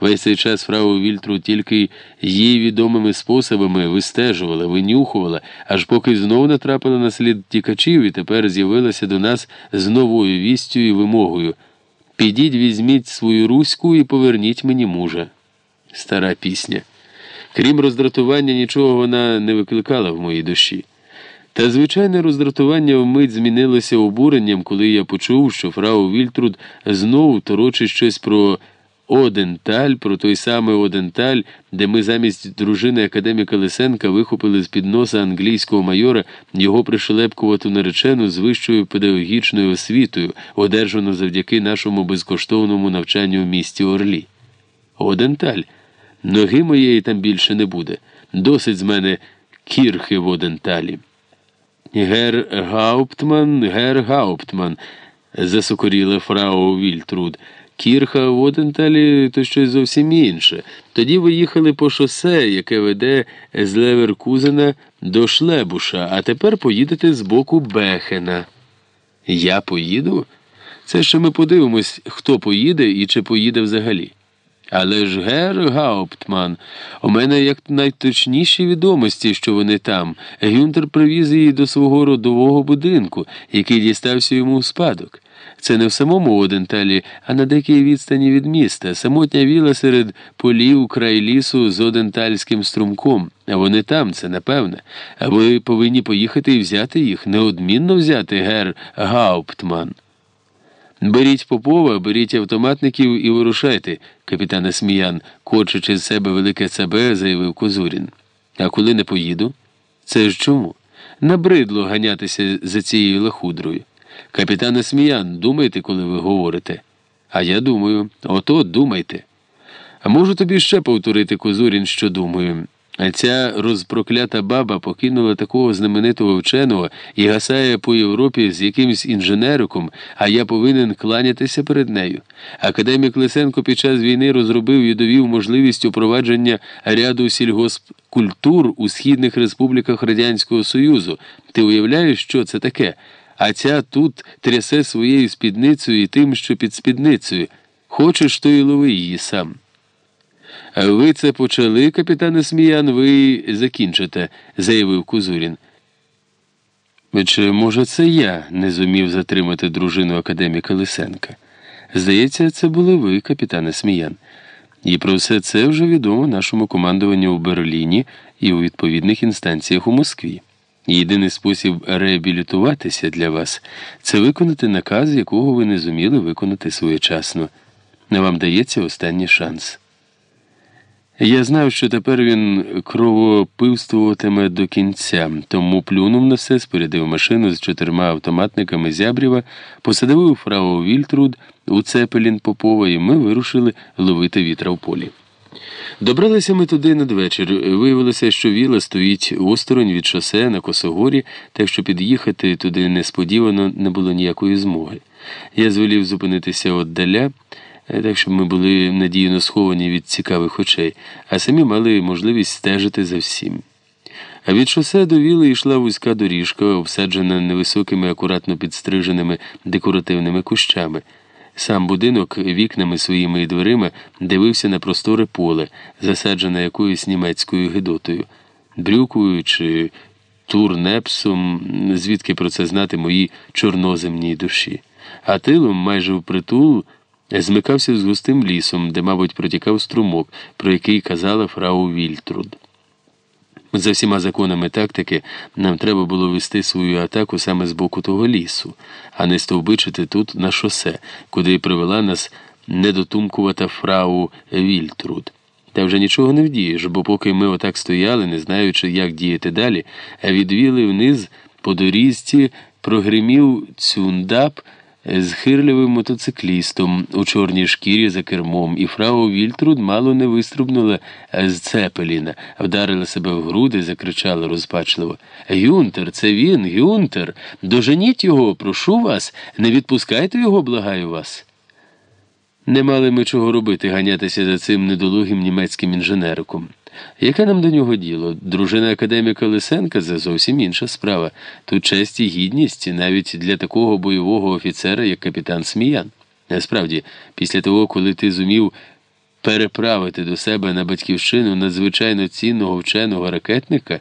Весь цей час фрау Вільтру тільки її відомими способами вистежувала, винюхувала, аж поки знов натрапила на слід тікачів і тепер з'явилася до нас з новою вістю і вимогою. Підіть, візьміть свою руську і поверніть мені мужа. Стара пісня. Крім роздратування, нічого вона не викликала в моїй душі. Та звичайне роздратування вмить змінилося обуренням, коли я почув, що фрау Вільтруд знову торочить щось про Оденталь, про той самий Оденталь, де ми замість дружини академіка Лисенка вихопили з під носа англійського майора його пришелепкувату наречену з вищою педагогічною освітою, одержану завдяки нашому безкоштовному навчанню в місті Орлі. Оденталь. Ноги моєї там більше не буде. Досить з мене кірхи в Оденталі. Гер Гауптман, гер Гауптман, засокоріла фрау Вільтруд. Кірха в Оденталі то щось зовсім інше. Тоді ви їхали по шосе, яке веде з Леверкузена до Шлебуша, а тепер поїдете з боку Бехена. Я поїду? Це ще ми подивимось, хто поїде і чи поїде взагалі. Але ж гер Гауптман, у мене як найточніші відомості, що вони там. Гюнтер привіз її до свого родового будинку, який дістався йому в спадок. Це не в самому Оденталі, а на деякій відстані від міста, самотня віла серед полів край лісу з одентальським струмком. А вони там, це напевне. А ви повинні поїхати і взяти їх, неодмінно взяти гер Гауптман. Беріть Попова, беріть автоматників і вирушайте, капітане Сміян, кочучи з себе велике цабе, заявив Козурін. А коли не поїду? Це ж чому? Набридло ганятися за цією лахудрою. Капітане Сміян, думайте, коли ви говорите. А я думаю, ото думайте. А можу тобі ще повторити, Козурін, що думаю. А ця розпроклята баба покинула такого знаменитого вченого і гасає по Європі з якимсь інженериком, а я повинен кланятися перед нею. Академік Лисенко під час війни розробив і довів можливість упровадження ряду сільгоспкультур у східних республіках Радянського Союзу. Ти уявляєш, що це таке? А ця тут трясе своєю спідницею і тим, що під спідницею. Хочеш, то й лови її сам. Ви це почали, капітане Сміян, ви закінчите, заявив Кузурін. Чи, може, це я не зумів затримати дружину академіка Лисенка? Здається, це були ви, капітане Сміян. І про все це вже відомо нашому командуванню у Берліні і у відповідних інстанціях у Москві. Єдиний спосіб реабілітуватися для вас це виконати наказ, якого ви не зуміли виконати своєчасно. Не вам дається останній шанс. Я знав, що тепер він кровопивствуватиме до кінця, тому плюнув на все, спорядив машину з чотирма автоматниками зябрєва, посадив фрау Вільтруд у цепелін Попова, і ми вирушили ловити вітра в полі. Добралися ми туди надвечір. Виявилося, що віла стоїть осторонь від шосе на косогорі, так що під'їхати туди несподівано не було ніякої змоги. Я звелів зупинитися отдаля. Е, так щоб ми були надійно сховані від цікавих очей, а самі мали можливість стежити за всім. А від шосе до віли йшла вузька доріжка, обсаджена невисокими, акуратно підстриженими декоративними кущами. Сам будинок вікнами своїми і дверима дивився на просторе поле, засаджене якоюсь німецькою гидотою, брюкою чи турнепсом, звідки про це знати моїй чорноземній душі. А тилом майже впритул змикався з густим лісом, де, мабуть, протікав струмок, про який казала фрау Вільтруд. За всіма законами тактики нам треба було вести свою атаку саме з боку того лісу, а не стовбичити тут на шосе, куди привела нас недотумкувата фрау Вільтруд. Та вже нічого не вдієш, бо поки ми отак стояли, не знаючи, як діяти далі, відвіли вниз по дорізці, прогримів цюндап з хирливим мотоциклістом у чорній шкірі за кермом, і фрау Вільтруд мало не виструбнула з цепеліна, вдарила себе в груди, закричала розпачливо. Гюнтер, це він, Гюнтер. Доженіть його, прошу вас, не відпускайте його, благаю вас. Не мали ми чого робити, ганятися за цим недолугим німецьким інженериком. Яке нам до нього діло? Дружина академіка Лисенка це зовсім інша справа. Тут честь і гідність навіть для такого бойового офіцера, як капітан Сміян. Насправді, після того, коли ти зумів переправити до себе на батьківщину надзвичайно цінного вченого ракетника.